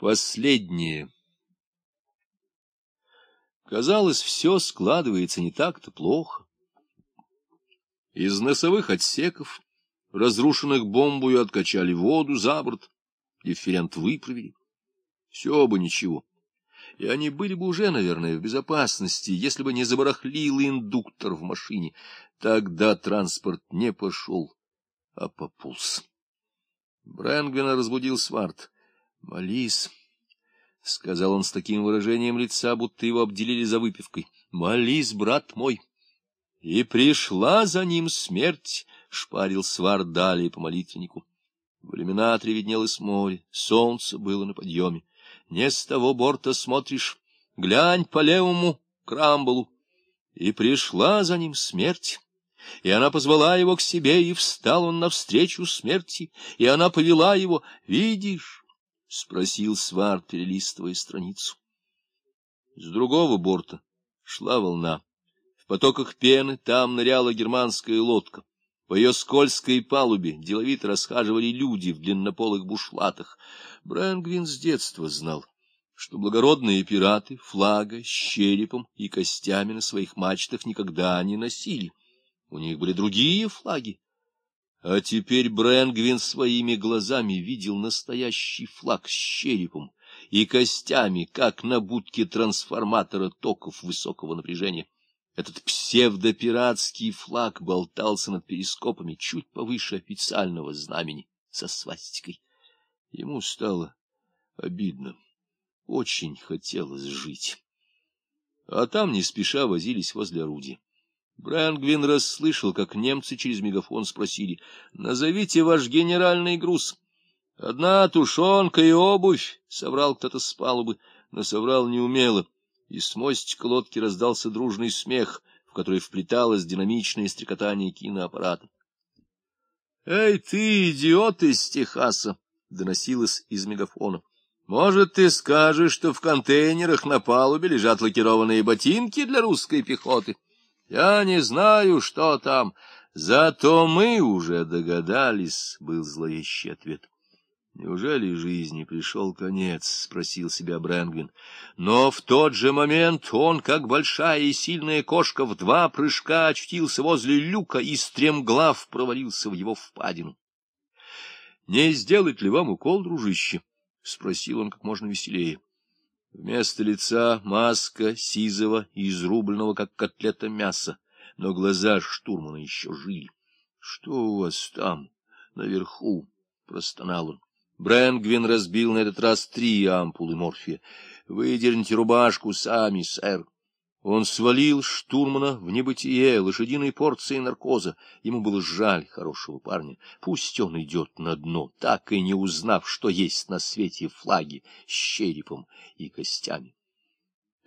Последнее. Казалось, все складывается не так-то плохо. Из носовых отсеков, разрушенных бомбою, откачали воду за борт, дифферент выправили. Все бы ничего. И они были бы уже, наверное, в безопасности, если бы не забарахлил индуктор в машине. Тогда транспорт не пошел, а пополз. Брэнгвина разбудил Сварт. — Молись, — сказал он с таким выражением лица, будто его обделили за выпивкой. — Молись, брат мой. И пришла за ним смерть, — шпарил Сварт далее по молитвеннику. В иллюминаторе виднелось море, солнце было на подъеме. Не с того борта смотришь, глянь по левому крамбулу. И пришла за ним смерть. И она позвала его к себе, и встал он навстречу смерти, и она повела его. Видишь, — спросил Сварт, перелистывая страницу. С другого борта шла волна. В потоках пены там ныряла германская лодка. По ее скользкой палубе деловито расхаживали люди в длиннополых бушлатах. Брэнгвин с детства знал, что благородные пираты флага с черепом и костями на своих мачтах никогда не носили. У них были другие флаги, а теперь Брэнгвин своими глазами видел настоящий флаг с черепом и костями, как на будке трансформатора токов высокого напряжения. Этот псевдопиратский флаг болтался над перископами чуть повыше официального знамени со свастикой. Ему стало обидно. Очень хотелось жить. А там не спеша возились возле орудия. Брэнгвин расслышал, как немцы через мегафон спросили, — Назовите ваш генеральный груз. — Одна тушенка и обувь, — соврал кто-то с палубы, но соврал неумело, и с мостика лодки раздался дружный смех, в который вплеталось динамичное стрекотание киноаппарата. — Эй, ты, идиот из Техаса! — доносилось из мегафона. — Может, ты скажешь, что в контейнерах на палубе лежат лакированные ботинки для русской пехоты? — я не знаю, что там, зато мы уже догадались, — был зловещий ответ. Неужели жизни пришел конец? — спросил себя Брэнгвин. Но в тот же момент он, как большая и сильная кошка, в два прыжка очутился возле люка и стремглав провалился в его впадину. — Не сделать ли вам укол, дружище? — спросил он как можно веселее. Вместо лица маска сизого и изрубленного, как котлета мяса, но глаза штурмана еще жили. — Что у вас там, наверху? — простонал он. Брэнгвин разбил на этот раз три ампулы морфия. — Выдерните рубашку сами, сэр. Он свалил штурмана в небытие лошадиной порции наркоза. Ему было жаль хорошего парня. Пусть он идет на дно, так и не узнав, что есть на свете флаги с черепом и костями.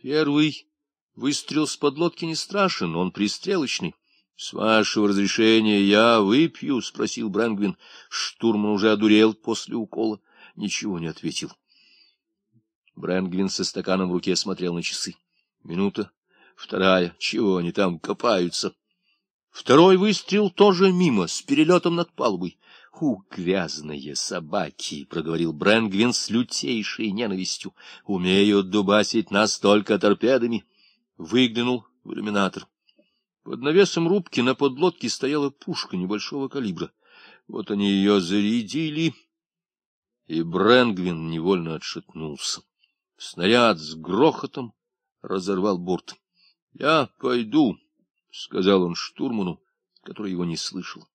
Первый выстрел с подлодки не страшен, он пристрелочный. — С вашего разрешения я выпью? — спросил Брэнгвин. Штурман уже одурел после укола. Ничего не ответил. Брэнгвин со стаканом в руке смотрел на часы. Минута, Вторая. Чего они там копаются? Второй выстрел тоже мимо, с перелетом над палубой. — У, грязные собаки! — проговорил Брэнгвин с лютейшей ненавистью. — Умеют дубасить нас только торпедами. Выглянул в иллюминатор. Под навесом рубки на подлодке стояла пушка небольшого калибра. Вот они ее зарядили, и Брэнгвин невольно отшатнулся. Снаряд с грохотом разорвал борт. — Я пойду, — сказал он штурману, который его не слышал.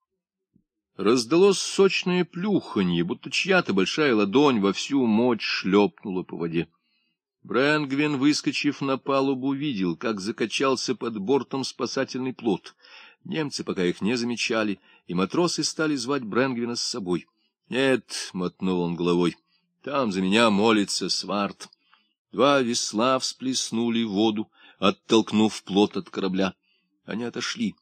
Раздалось сочное плюханье, будто чья-то большая ладонь во всю мощь шлепнула по воде. Брэнгвин, выскочив на палубу, видел, как закачался под бортом спасательный плот. Немцы пока их не замечали, и матросы стали звать Брэнгвина с собой. — Нет, — мотнул он головой, — там за меня молится сварт. Два весла всплеснули воду, оттолкнув плот от корабля. Они отошли,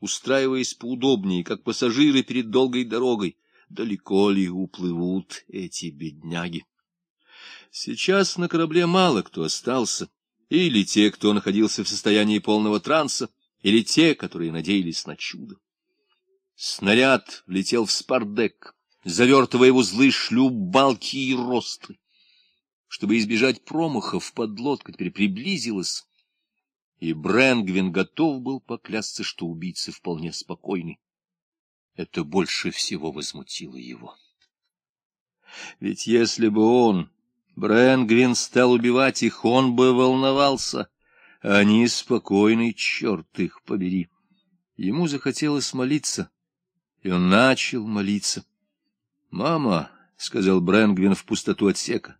устраиваясь поудобнее, как пассажиры перед долгой дорогой. Далеко ли уплывут эти бедняги? Сейчас на корабле мало кто остался, или те, кто находился в состоянии полного транса, или те, которые надеялись на чудо. Снаряд влетел в спардек, завертывая в узлы шлюп, балки и ростры. чтобы избежать промахов, подлодка теперь приблизилась, и Брэнгвин готов был поклясться, что убийца вполне спокойный. Это больше всего возмутило его. Ведь если бы он, Брэнгвин, стал убивать их, он бы волновался. Они спокойный, черт их побери. Ему захотелось молиться, и он начал молиться. — Мама, — сказал Брэнгвин в пустоту отсека,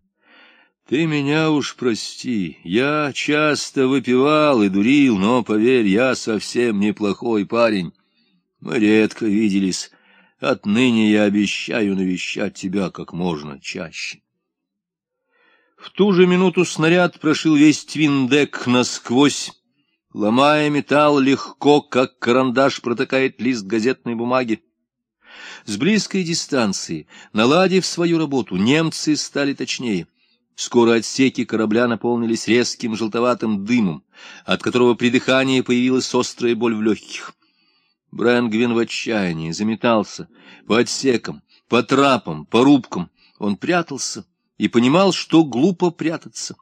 ты меня уж прости, я часто выпивал и дурил, но, поверь, я совсем неплохой парень. Мы редко виделись. Отныне я обещаю навещать тебя как можно чаще. В ту же минуту снаряд прошил весь твиндек насквозь, ломая металл легко, как карандаш протыкает лист газетной бумаги. С близкой дистанции, наладив свою работу, немцы стали точнее. Скоро отсеки корабля наполнились резким желтоватым дымом, от которого при дыхании появилась острая боль в легких. Брэнгвин в отчаянии заметался по отсекам, по трапам, по рубкам. Он прятался и понимал, что глупо прятаться.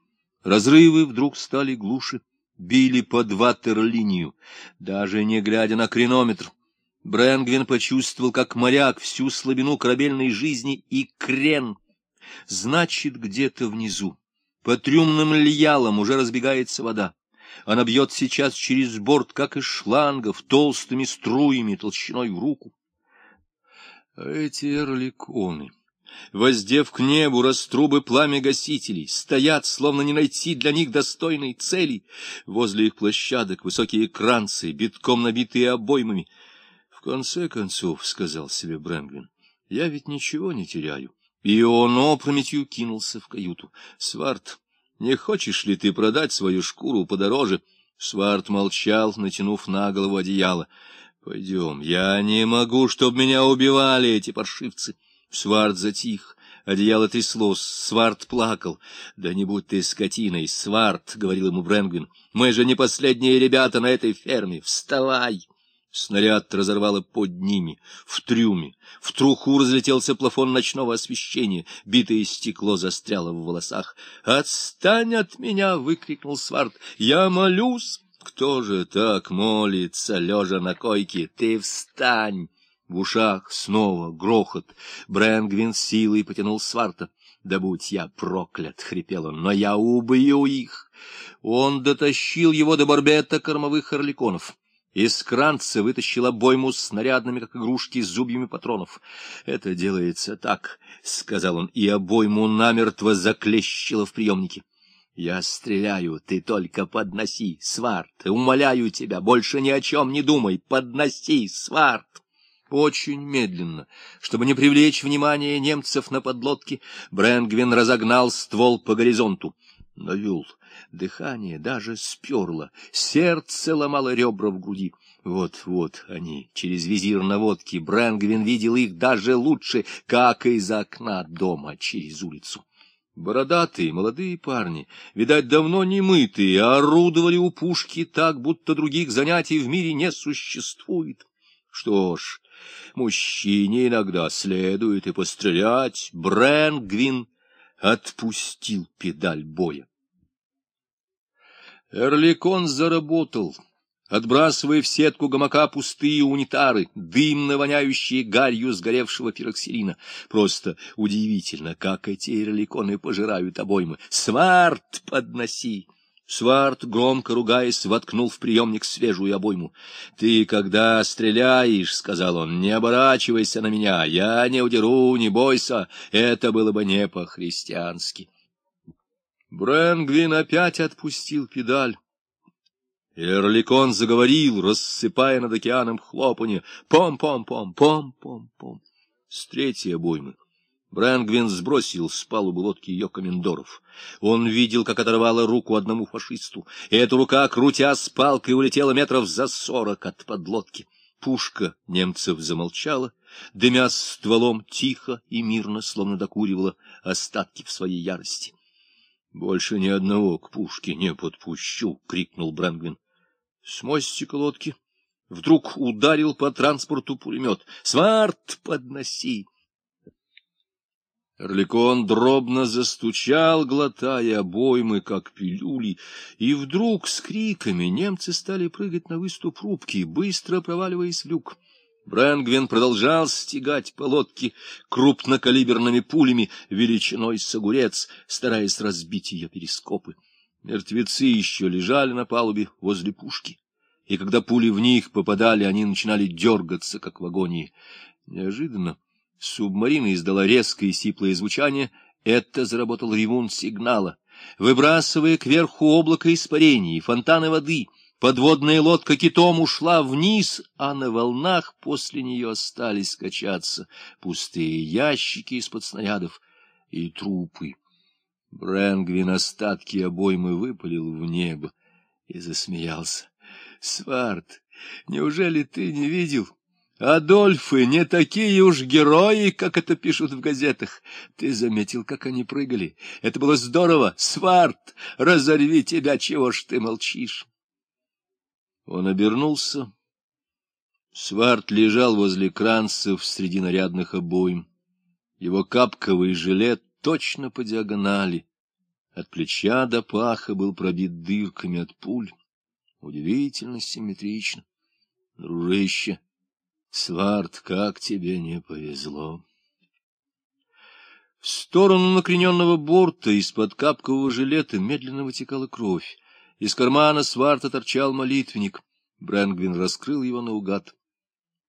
Разрывы вдруг стали глуше, били под ватерлинию, даже не глядя на кренометр. Брэнгвин почувствовал, как моряк, всю слабину корабельной жизни и крен — Значит, где-то внизу, по трюмным льялам уже разбегается вода. Она бьет сейчас через борт, как из шлангов, толстыми струями, толщиной в руку. Эти эрликоны, воздев к небу раструбы пламя гасителей, стоят, словно не найти для них достойной цели. Возле их площадок высокие кранцы, битком набитые обоймами. В конце концов, — сказал себе Брэнгвин, — я ведь ничего не теряю. И он опрометью кинулся в каюту. — Сварт, не хочешь ли ты продать свою шкуру подороже? Сварт молчал, натянув на голову одеяло. — Пойдем, я не могу, чтоб меня убивали эти паршивцы. Сварт затих. Одеяло тряслось, Сварт плакал. — Да не будь ты скотиной, Сварт, — говорил ему Брэнгвин. — Мы же не последние ребята на этой ферме. Вставай! Снаряд разорвало под ними, в трюме. В труху разлетелся плафон ночного освещения, битое стекло застряло в волосах. «Отстань от меня!» — выкрикнул Сварт. «Я молюсь!» «Кто же так молится, лежа на койке? Ты встань!» В ушах снова грохот. Брэнгвин силой потянул Сварта. «Да будь я проклят!» — хрипел он. «Но я убью их!» Он дотащил его до барбета кормовых орликонов. Из кранца вытащил обойму с снарядными, как игрушки, с зубьями патронов. — Это делается так, — сказал он, и обойму намертво заклещило в приемнике. — Я стреляю, ты только подноси, Сварт, умоляю тебя, больше ни о чем не думай, подноси, Сварт. Очень медленно, чтобы не привлечь внимание немцев на подлодке, Брэнгвин разогнал ствол по горизонту. Навел Дыхание даже сперло, сердце ломало ребра в груди. Вот-вот они, через визир наводки, Брэнгвин видел их даже лучше, как из окна дома через улицу. Бородатые молодые парни, видать, давно не мытые, орудовали у пушки так, будто других занятий в мире не существует. Что ж, мужчине иногда следует и пострелять. Брэнгвин отпустил педаль боя. Эрликон заработал, отбрасывая в сетку гамака пустые унитары, дымно воняющие гарью сгоревшего пироксилина. Просто удивительно, как эти эрликоны пожирают обоймы. «Сварт подноси!» Сварт, громко ругаясь, воткнул в приемник свежую обойму. — Ты, когда стреляешь, — сказал он, — не оборачивайся на меня, я не удеру, не бойся, это было бы не по-христиански. Брэнгвин опять отпустил педаль. Эрликон заговорил, рассыпая над океаном хлопанье. Пом-пом-пом, пом-пом-пом. С третьей обоймы Брэнгвин сбросил с палубы лодки ее комендоров. Он видел, как оторвала руку одному фашисту, и эта рука, крутя с палкой, улетела метров за сорок от подлодки. Пушка немцев замолчала, дымя стволом тихо и мирно, словно докуривала остатки в своей ярости. — Больше ни одного к пушке не подпущу! — крикнул Брэнгвин. С мостика лодки вдруг ударил по транспорту пулемет. — Сварт, подноси! Орликон дробно застучал, глотая обоймы, как пилюли, и вдруг с криками немцы стали прыгать на выступ рубки, быстро проваливаясь в люк. Брэнгвин продолжал стегать по лодке крупнокалиберными пулями величиной с огурец, стараясь разбить ее перископы. Мертвецы еще лежали на палубе возле пушки, и когда пули в них попадали, они начинали дергаться, как в агонии. Неожиданно Субмарина издала резкое и сиплое звучание. Это заработал ревун сигнала. Выбрасывая кверху облако испарений и фонтаны воды, подводная лодка китом ушла вниз, а на волнах после нее остались качаться пустые ящики из-под снарядов и трупы. Брэнгвин остатки обоймы выпалил в небо и засмеялся. — Сварт, неужели ты не видел? — Адольфы не такие уж герои, как это пишут в газетах. Ты заметил, как они прыгали? Это было здорово. Сварт, разорви тебя, чего ж ты молчишь? Он обернулся. Сварт лежал возле кранцев среди нарядных обоим. Его капковый жилет точно по диагонали. От плеча до паха был пробит дырками от пуль. Удивительно симметрично. Дружище! Сварт, как тебе не повезло! В сторону накрененного борта из-под капкового жилета медленно вытекала кровь. Из кармана Сварта торчал молитвенник. Брэнгвин раскрыл его наугад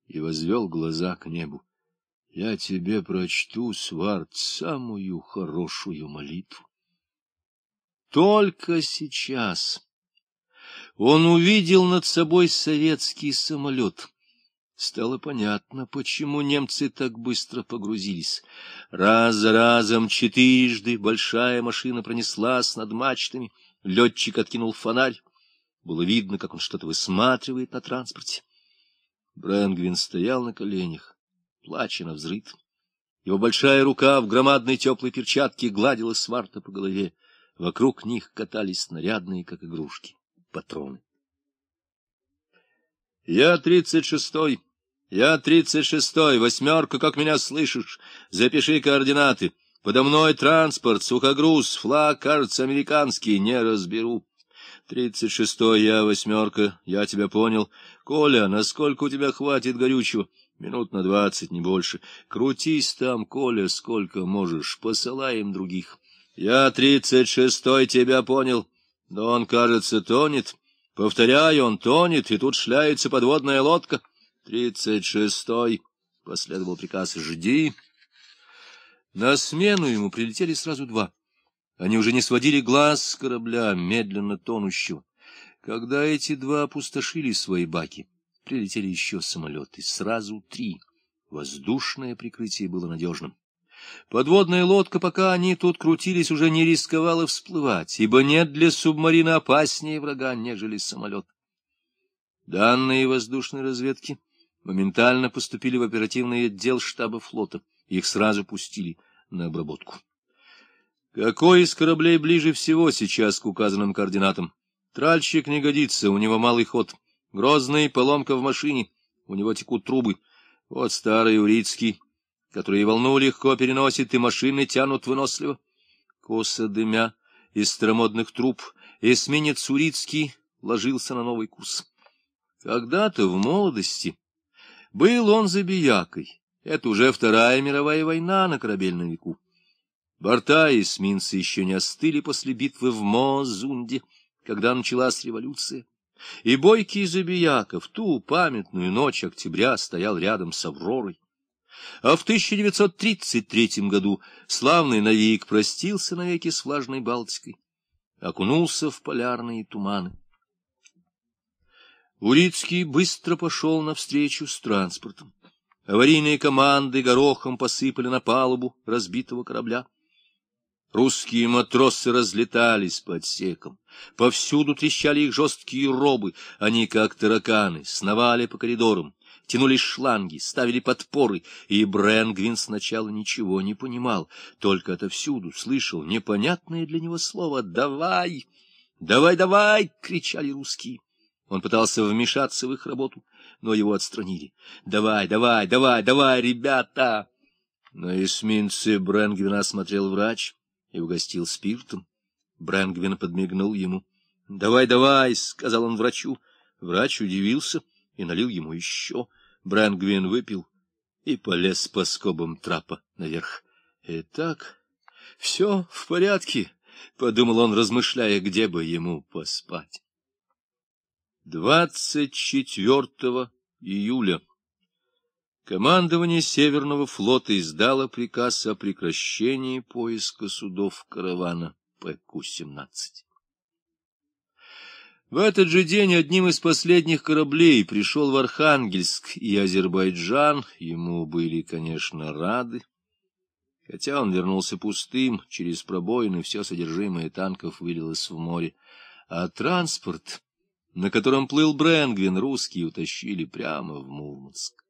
и возвел глаза к небу. — Я тебе прочту, Сварт, самую хорошую молитву. Только сейчас он увидел над собой советский самолет — Стало понятно, почему немцы так быстро погрузились. Раз за разом четырежды большая машина пронеслась над мачтами, летчик откинул фонарь. Было видно, как он что-то высматривает на транспорте. Брэнгвин стоял на коленях, плача на взрыв. Его большая рука в громадной теплой перчатке гладила сварта по голове. Вокруг них катались снарядные, как игрушки, патроны. — Я тридцать шестой, я тридцать шестой, восьмерка, как меня слышишь. Запиши координаты. Подо мной транспорт, сухогруз, флаг, кажется, американский, не разберу. Тридцать шестой, я восьмерка, я тебя понял. Коля, насколько у тебя хватит горючего? Минут на двадцать, не больше. Крутись там, Коля, сколько можешь, посылаем других. Я тридцать шестой, тебя понял. Но он, кажется, тонет. Повторяю, он тонет, и тут шляется подводная лодка. Тридцать шестой, — последовал приказ, — жди. На смену ему прилетели сразу два. Они уже не сводили глаз с корабля, медленно тонущего. Когда эти два опустошили свои баки, прилетели еще самолеты, сразу три. Воздушное прикрытие было надежным. Подводная лодка, пока они тут крутились, уже не рисковала всплывать, ибо нет для субмарины опаснее врага, нежели самолет. Данные воздушной разведки — моментально поступили в оперативный отдел штаба флота. Их сразу пустили на обработку. Какой из кораблей ближе всего сейчас к указанным координатам? Тральщик не годится, у него малый ход. Грозный, поломка в машине, у него текут трубы. Вот старый Урицкий, который волну легко переносит, и машины тянут выносливо. Косо дымя из старомодных труб, эсминец Урицкий ложился на новый курс. Когда-то в молодости был он забиякой. Это уже Вторая мировая война на корабельном веку. Борта эсминца еще не остыли после битвы в Мозунде, когда началась революция. И бойкий забияка в ту памятную ночь октября стоял рядом с Авророй. А в 1933 году славный Навик простился навеки с влажной Балтикой, окунулся в полярные туманы. Урицкий быстро пошел навстречу с транспортом. Аварийные команды горохом посыпали на палубу разбитого корабля. Русские матросы разлетались по отсекам. Повсюду трещали их жесткие робы. Они, как тараканы, сновали по коридорам, тянули шланги, ставили подпоры, и Брэнгвин сначала ничего не понимал, только отовсюду слышал непонятное для него слово «давай». «Давай, давай!» — кричали русские. Он пытался вмешаться в их работу, но его отстранили. — Давай, давай, давай, давай, ребята! На эсминце Брэнгвина осмотрел врач и угостил спиртом. Брэнгвин подмигнул ему. — Давай, давай, — сказал он врачу. Врач удивился и налил ему еще. Брэнгвин выпил и полез по скобам трапа наверх. — Итак, все в порядке, — подумал он, размышляя, где бы ему поспать. 24 июля командование Северного флота издало приказ о прекращении поиска судов каравана ПК-17. В этот же день одним из последних кораблей пришел в Архангельск и Азербайджан. Ему были, конечно, рады. Хотя он вернулся пустым, через пробоины все содержимое танков вылилось в море. А транспорт, на котором плыл Брэнгвин, русские утащили прямо в Мурманск.